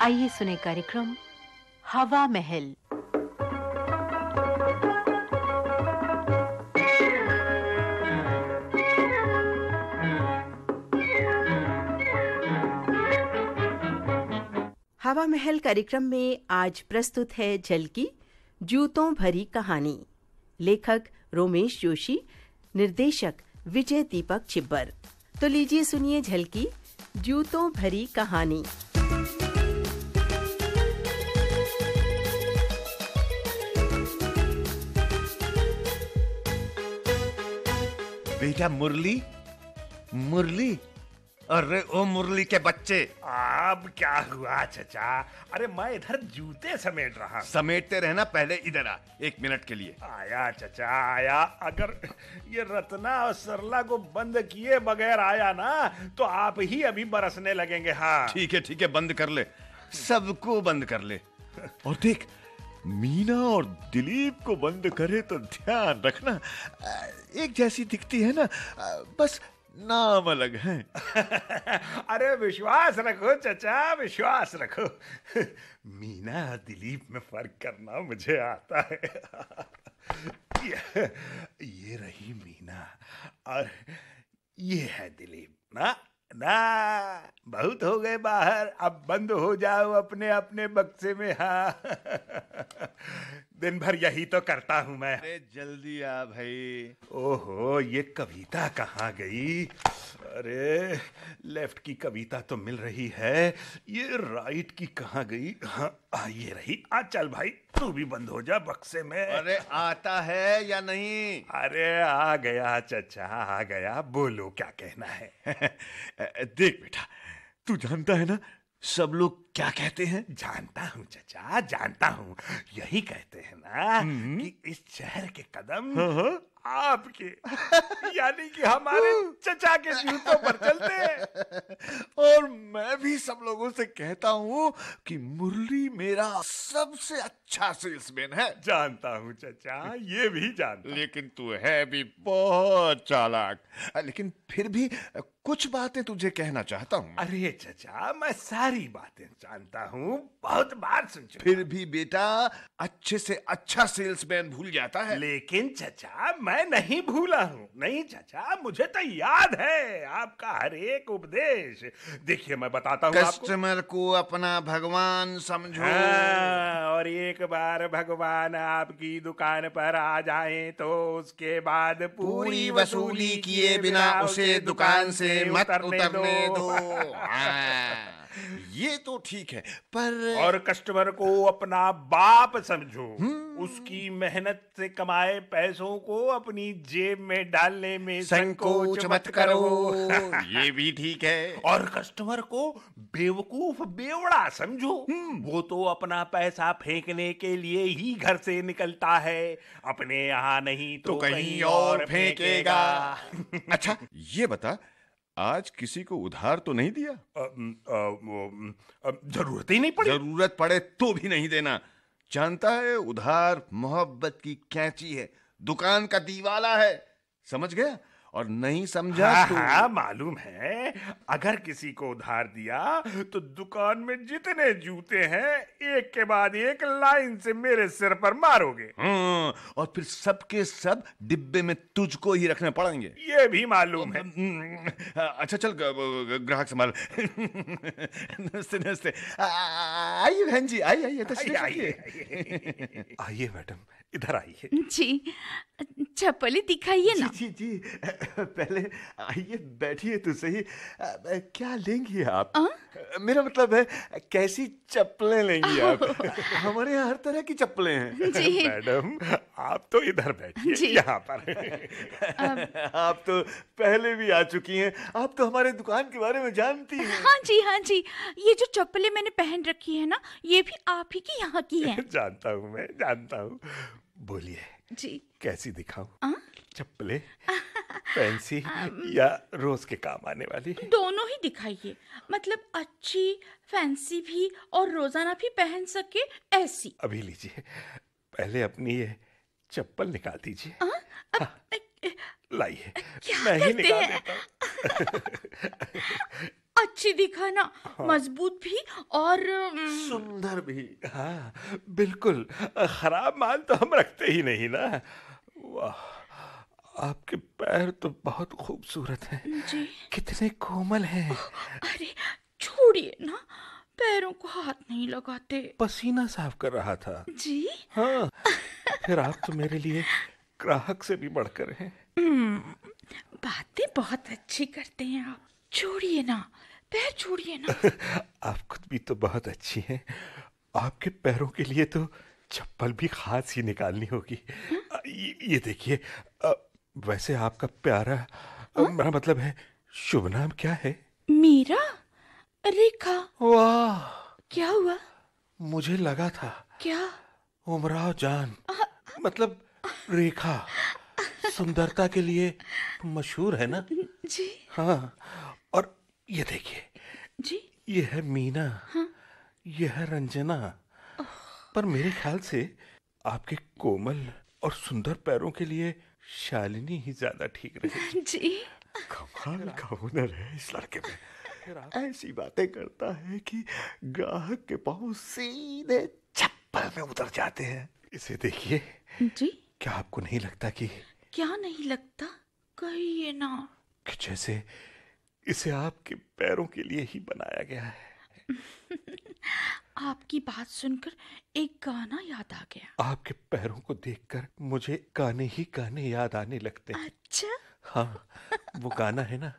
आइए सुने कार्यक्रम, हवा महल। हवा महल कार्यक्रम में आज प्रस्तुत है झलकी जूतों भरी कहानी। लेखक रोमेश जोशी, निर्देशक विजय दीपक छिब्बर। तो लीजिए सुनिए झलकी जूतों भरी कहानी। बेटा मुरली मुरली अरे ओ मुरली के बच्चे। अब क्या हुआ चचा? अरे मैं इधर जूते समेट रहा समेटते रहना पहले इधर आ एक मिनट के लिए। आया चचा आया। अगर ये रत्ना और सरला को बंद किए बगैर आया ना तो आप ही अभी बरसने लगेंगे हाँ। ठीक है ठीक है बंद कर ले। सबको बंद कर ले। और देख मीना और दिलीप को बंद करे तो ध्यान रखना एक जैसी दिखती है ना बस नाम अलग है। अरे विश्वास रखो चचा, विश्वास रखो। मीना दिलीप में फ़र्क करना मुझे आता है। ये रही मीना, और ये है दिलीप, ना? ना बहुत हो गए बाहर अब बंद हो जाओ अपने अपने बक्से में। हाँ। दिन भर यही तो करता हूँ मैं। अरे जल्दी आ भाई। ओहो ये कविता कहाँ गई? अरे लेफ़्ट की कविता तो मिल रही है। ये राइट की कहाँ गई? हाँ आ, ये रही। आ चल भाई तू भी बंद हो जा बक्से में। अरे आता है या नहीं? अरे आ गया चचा आ गया। बोलो क्या कहना है? देख बेटा तू जानता है ना सब लोग क्या कहते हैं? जानता हूँ चचा जानता हूँ। यही कहते हैं ना कि इस शहर के कदम आपके। यानी कि हमारे चचा के जूतों पर चलते हैं। और मैं भी सब लोगों से कहता हूँ कि मुरली मेरा सबसे अच्छा सेल्समैन है। जानता हूँ चचा ये भी जानता लेकिन तू है भी बहुत चालाक। लेकिन फिर भी कुछ बातें तुझे कहना चाहता हूँ अरे चचा मैं सारी बातें जानता हूँ। बहुत बार सुन चुका फिर भी बेटा अच्छे से अच्छा सेल्समैन भूल जाता है। लेकिन चचा मैं नहीं भूला हूँ। नहीं चचा मुझे तो याद है आपका हर एक उपदेश। देखिए मैं बताता हूँ कस्टमर को अपना भगवान समझो। हाँ, और एक बार भगवान आपकी दुकान पर आ जाए तो उसके बाद पूरी वसूली किए बिना उसे दुकान से मत उतरने दो। हाँ, ये तो ठीक है पर और कस्टमर को अपना बाप समझो। उसकी मेहनत से कमाए पैसों को अपनी जेब में डालने में संकोच मत करो। ये भी ठीक है। और कस्टमर को बेवकूफ़ बेवड़ा समझो। वो तो अपना पैसा फेंकने के लिए ही घर से निकलता है। अपने यहाँ नहीं तो, तो कहीं, कहीं और फेंकेगा। अच्छा ये बता आज किसी को उधार तो नहीं दिया? ज़रूरत ही नहीं पड़े। ज़रूरत पड़े तो भी नहीं देना। जानता है उधार मोहब्बत की कैंची है दुकान का दीवाला है। समझ गया? और नहीं समझा हाँ, तो। हाँ, मालूम है। अगर किसी को उधार दिया तो दुकान में जितने जूते हैं एक के बाद एक लाइन से मेरे सिर पर मारोगे। हाँ, और फिर सबके सब डिब्बे में तुझको ही रखने पड़ेंगे। ये भी मालूम है। अच्छा चल ग्राहक संभाल। नमस्ते नमस्ते। आइए बहन जी आइए आइए आइए आइए। आइए मैडम इधर आइए। जी चप्पलें दिखाइए ना। जी जी जी। पहले आइए बैठिए तो सही क्या लेंगी आप? आ? मेरा मतलब है कैसी चप्पलें लेंगी आप? हमारे यहाँ हर तरह की चप्पलें हैं। मैडम आप तो इधर बैठिए यहाँ पर। आप तो पहले भी आ चुकी हैं। आप तो हमारे दुकान के बारे में जानती हैं। हाँ जी हाँ जी। ये जो चप्पलें मैंने पहन रखी है ना ये भी आप ही की यहाँ की है। जानता हूँ मैं जानता हूँ। बोलिए जी। कैसी दिखाऊँ? चप्पलें फैंसी या रोज के काम आने वाली दोनों ही दिखाइए। मतलब अच्छी फैंसी भी और रोज़ाना भी पहन सके ऐसी। अभी लीजिए पहले अपनी ये चप्पल निकाल दीजिए। हाँ, अब हाँ, लाइए। मैं ही निकाल हैं? देता हूँ। अच्छी दिखाना मज़बूत भी और सुंदर भी। हाँ बिल्कुल। खराब माल तो हम रखते ही नहीं ना। वाह। आपके पैर तो बहुत खूबसूरत हैं। जी। कितने कोमल हैं। अरे छोड़िए ना पैरों को हाथ नहीं लगाते। पसीना साफ़ कर रहा था। जी। हाँ फिर आप तो मेरे लिए ग्राहक से भी बढ़कर हैं। बातें बहुत अच्छी करते हैं आप। छोड़िए ना पैर छोड़िए ना। आप खुद भी तो बहुत अच्छी हैं। आपके पैरों के लिए तो चप्पल भी खास ही निकालनी होगी। ये, ये देखिए वैसे आपका प्यारा मेरा मतलब है शुभ नाम क्या है? मीरा? रेखा। वाह। क्या हुआ? मुझे लगा था। क्या? उमराव जान। मतलब रेखा। सुंदरता के लिए मशहूर है ना? जी। हाँ। और ये देखिए। जी। ये है मीना। ये है रंजना। पर मेरे ख्याल से आपके कोमल और सुंदर पैरों के लिए शालिनी ही ज़्यादा ठीक रहेगी जी। कमाल का हुनर है इस लड़के में। ऐसी बातें करता है कि ग्राहक के पाँव सीधे चप्पल में उतर जाते हैं। इसे देखिए। जी। क्या आपको नहीं लगता कि क्या नहीं लगता? कहिए ना। कि जैसे इसे आपके पैरों के लिए ही बनाया गया है। आपकी बात सुनकर एक गाना याद आ गया। आपके पैरों को देखकर मुझे गाने ही गाने याद आने लगते हैं। अच्छा। हाँ वो गाना है ना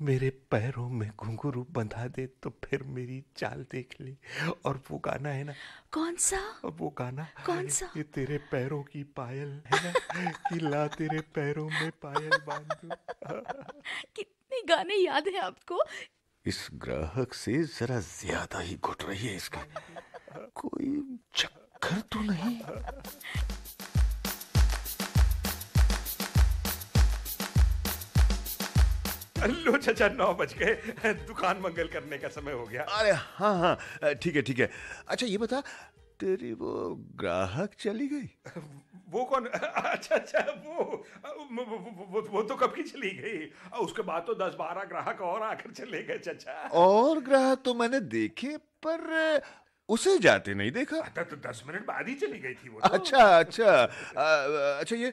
मेरे पैरों में घुंघरू बंधा दे तो फिर मेरी चाल देख ले। और वो गाना है ना। कौन सा? वो गाना कौन सा? ये तेरे पैरों की पायल है ना कि ला तेरे पैरों में पायल बांधू। कितने गाने याद है आपको? इस ग्राहक से जरा ज़्यादा ही घुट रही है इसका। कोई चक्कर तो नहीं। लो चाचा नौ बज गए। दुकान मंगल करने का समय हो गया। अरे हाँ हाँ। ठीक है ठीक है। अच्छा ये बता तेरी वो ग्राहक चली गई? वो कौन? अच्छा अच्छा वो वो, वो, वो, तो कब की चली गई? उसके बाद तो दस बारह ग्राहक और आकर चले गए चाचा। और ग्राहक तो मैंने देखे पर उसे जाते नहीं देखा। तो, तो दस मिनट बाद ही चली गई थी वो तो। अच्छा अच्छा। आ, अच्छा ये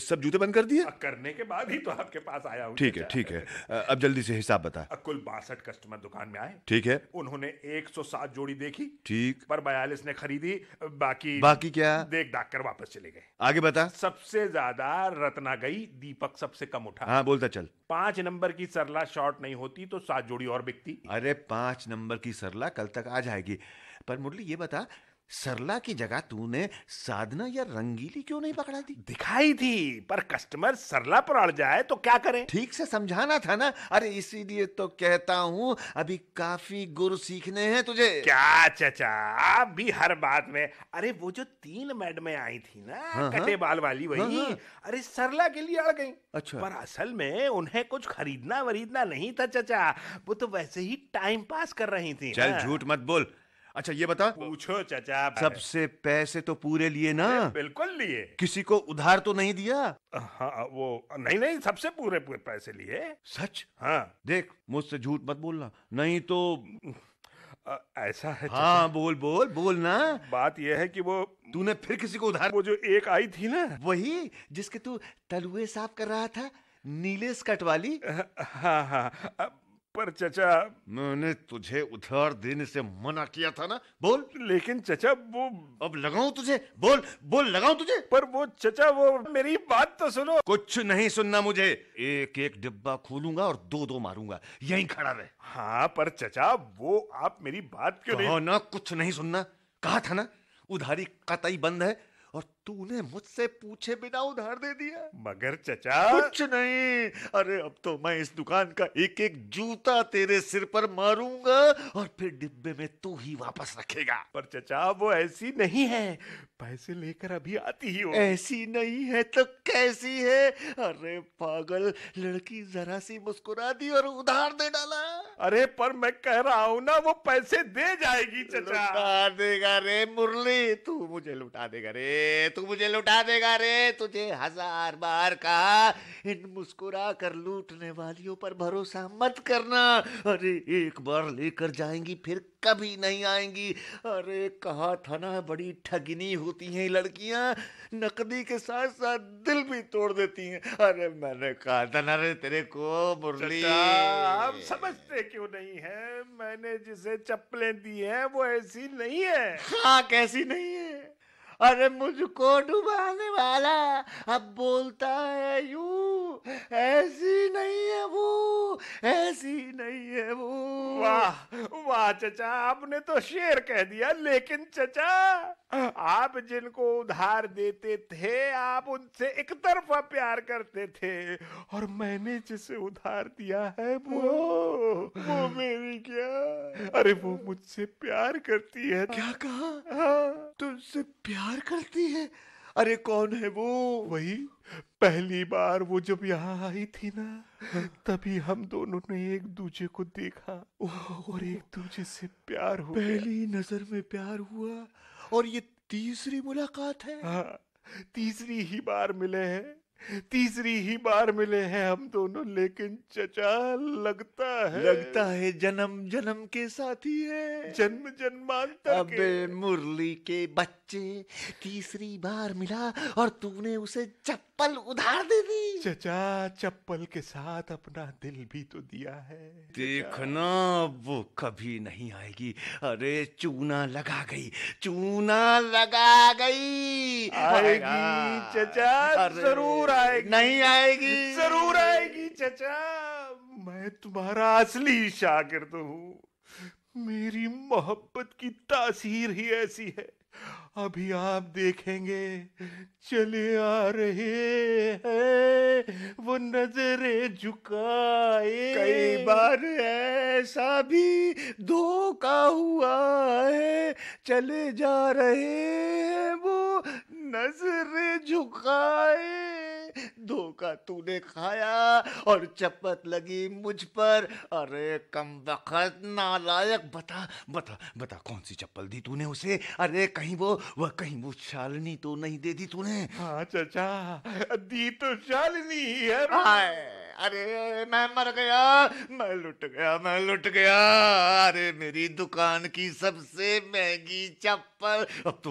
सब जूते बंद कर दिए? करने के बाद ही तो आपके पास आया हूँ। ठीक है ठीक है। अब जल्दी से हिसाब बता। कुल बासठ कस्टमर दुकान में आए। ठीक है। उन्होंने 107 जोड़ी देखी। ठीक। पर बयालीस ने खरीदी। बाकी बाकी क्या? देख दाख कर वापस चले गए। आगे बता। सबसे ज़्यादा रत्ना गई दीपक सबसे कम उठा। हाँ बोलता चल। पाँच नंबर की सरला शॉर्ट नहीं होती तो सात जोड़ी और बिकती। अरे पाँच नंबर की सरला कल तक आ जाएगी। पर मुरली ये बता सरला की जगह तूने साधना या रंगीली क्यों नहीं पकड़ा दी? दिखाई थी पर कस्टमर सरला पर अड़ जाए तो क्या करें? ठीक से समझाना था ना? अरे इसीलिए तो कहता हूँ अभी काफ़ी गुर सीखने हैं तुझे। क्या चचा आप भी हर बात में अरे वो जो तीन मैडमें आई थी ना हाँ, कटे बाल वाली वही हाँ, हाँ। अरे सरला के लिए अड़ गई। अच्छा। पर असल में उन्हें कुछ खरीदना वरीदना नहीं था चचा। वो तो वैसे ही टाइम पास कर रही थी चल झूठ मत बोल। अच्छा ये बता। पूछो चचा सबसे पैसे तो पूरे लिए ना। बिल्कुल लिए। किसी को उधार तो नहीं दिया? हाँ वो नहीं नहीं सबसे पूरे पूरे पैसे लिए। सच? हाँ। देख मुझसे झूठ मत बोलना। नहीं तो ऐसा है हाँ बोल बोल बोल ना। बात यह है कि वो तूने फिर किसी को उधार वो जो एक आई थी ना। वही जिसके तू तलुए साफ़ कर रहा था नीले स्कर्ट वाली? हाँ हाँ। पर चचा। मैंने तुझे उधार देने से मना किया था ना? बोल। लेकिन चचा वो अब लगाऊँ तुझे? बोल बोल लगाऊँ तुझे? पर वो चचा वो मेरी बात तो सुनो। कुछ नहीं सुनना मुझे। एक एक डिब्बा खोलूँगा और दो दो मारूँगा। यहीं खड़ा रहे। हाँ पर चचा वो आप मेरी बात क्यों नहीं ना कुछ नहीं सुनना। कहा था ना उधारी कतई बंद है और तूने मुझसे पूछे बिना उधार दे दिया। मगर चचा। कुछ नहीं। अरे अब तो मैं इस दुकान का एक एक जूता तेरे सिर पर मारूँगा और फिर डिब्बे में तू ही वापस रखेगा। पर चचा वो ऐसी नहीं है। पैसे लेकर अभी आती ही हो। ऐसी नहीं है तो कैसी है? अरे पागल लड़की जरा सी मुस्कुरा दी और उधार दे डाला। अरे पर मैं कह रहा हूँ ना वो पैसे दे जाएगी चचा। लुटा देगा रे मुरली। तू मुझे लुटा देगा रे तू मुझे लुटा देगा रे तुझे हज़ार बार कहा इन मुस्कुरा कर लूटने वालियों पर भरोसा मत करना। अरे एक बार लेकर जाएँगी फिर कभी नहीं आएँगी। अरे कहा था ना बड़ी ठगिनी होती हैं लड़कियाँ नकदी के साथ साथ दिल भी तोड़ देती हैं। अरे मैंने कहा था ना रे तेरे को मुरली। आप समझते क्यों नहीं है? मैंने जिसे चप्पलें दी हैं वो ऐसी नहीं है। हाँ कैसी नहीं है? अरे मुझको डुबाने वाला। अब बोलता है यू ऐसी वाह चचा आपने तो शेर कह दिया लेकिन चचा आप जिनको उधार देते थे आप उनसे एक तरफा प्यार करते थे। और मैंने जिसे उधार दिया है वो वो मेरी क्या? अरे वो मुझसे प्यार करती है। क्या कहा? हाँ, तुमसे प्यार करती है? अरे कौन है वो? वही पहली बार वो जब यहाँ आई थी ना तभी हम दोनों ने एक दूसरे को देखा और एक दूसरे से प्यार हो पहली नज़र में प्यार हुआ और ये तीसरी मुलाकात है। हाँ तीसरी ही बार मिले हैं तीसरी ही बार मिले हैं हम दोनों लेकिन चचा लगता है। लगता है जन्म जन्म के साथी है। जन्म जन्मांतर अबे के। मुरली के बच्चे तीसरी बार मिला और तूने उसे चप्पल उधार दे दी। चचा चप्पल के साथ अपना दिल भी तो दिया है। देखना वो कभी नहीं आएगी। अरे चूना लगा गई चूना लगा गई। आएगी चचा ज़रूर आएगी। नहीं आएगी। ज़रूर आएगी चचा। मैं तुम्हारा असली शागिर्द हूँ। मेरी मोहब्बत की तासीर ही ऐसी है। अभी आप देखेंगे, चले आ रहे हैं। वो नज़रें झुकाए। कई बार ऐसा भी धोखा हुआ है, चले जा रहे हैं वो नज़रें झुकाए। धोखा तूने खाया और चपत लगी मुझ पर। अरे कम वक्त नालायक। बता बता बता कौन सी चप्पल दी तूने उसे? अरे कहीं वो वह कहीं वो शालिनी तो नहीं दे दी तूने। हाँ चचा दी तो शालिनी ही। है अरे मैं मर गया मैं लुट गया मैं लुट गया। अरे मेरी दुकान की सबसे महँगी चप्पल अब तो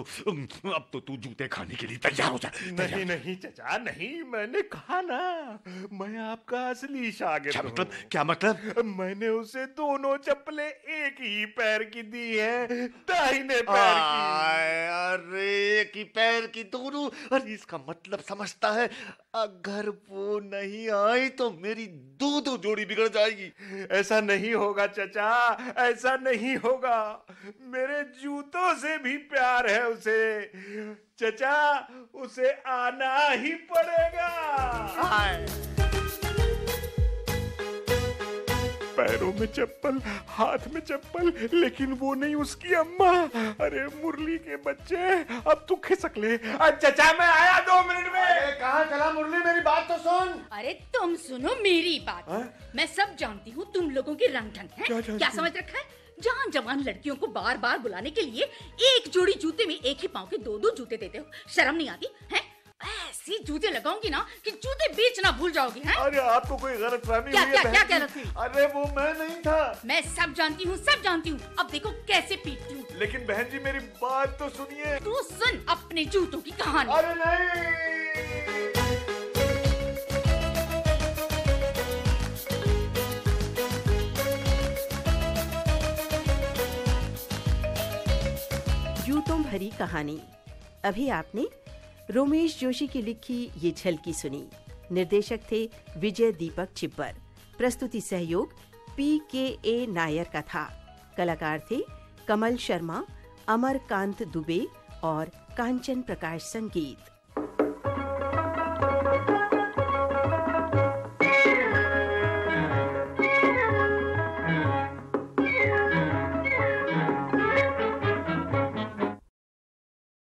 अब तो तू जूते खाने के लिए तैयार हो जा नहीं नहीं चचा नहीं मैंने कहा ना मैं आपका असली शागिर्द क्या मतलब? क्या मतलब? मैंने उसे दोनों चप्पलें एक ही पैर की दी है दाहिने पैर की। अरे एक ही पैर की दोनों। अरे इसका मतलब समझता है अगर वो नहीं आई तो मेरी दो दो जोड़ी बिगड़ जाएगी। ऐसा नहीं होगा चचा ऐसा नहीं होगा। मेरे जूतों से भी प्यार है उसे। चचा उसे आना ही पड़ेगा। हाय। पैरों में चप्पल हाथ में चप्पल लेकिन वो नहीं उसकी अम्मा। अरे मुरली के बच्चे अब तू खिसक ले। चचा मैं आया दो मिनट में। कहा चला मुरली? मेरी बात तो सुन। अरे तुम सुनो मेरी बात। आ? मैं सब जानती हूँ तुम लोगों की रंग ढंग है? क्या क्या समझ रखा है? जान जवान लड़कियों को बार बार बुलाने के लिए एक जोड़ी जूते में एक ही पाँव के दो दो जूते देते हो। शर्म नहीं आती है? ऐसी जूते लगाऊँगी ना कि जूते बेचना भूल जाओगी हैं? अरे आपको कोई गलत फहमी क्या- क्या- क्या। गलत हुई? अरे वो मैं नहीं था। मैं सब जानती हूँ सब जानती हूँ। अब देखो कैसे पीटती हूँ। लेकिन बहन जी मेरी बात तो सुनिए। तू सुन अपने जूतों की कहानी। अरे नहीं! भरी कहानी। अभी आपने रोमेश जोशी की लिखी ये झलकी सुनी। निर्देशक थे विजय दीपक चिब्बर। प्रस्तुति सहयोग पी के ए नायर का था। कलाकार थे कमल शर्मा, अमरकांत दुबे और कांचन प्रकाश संगीत।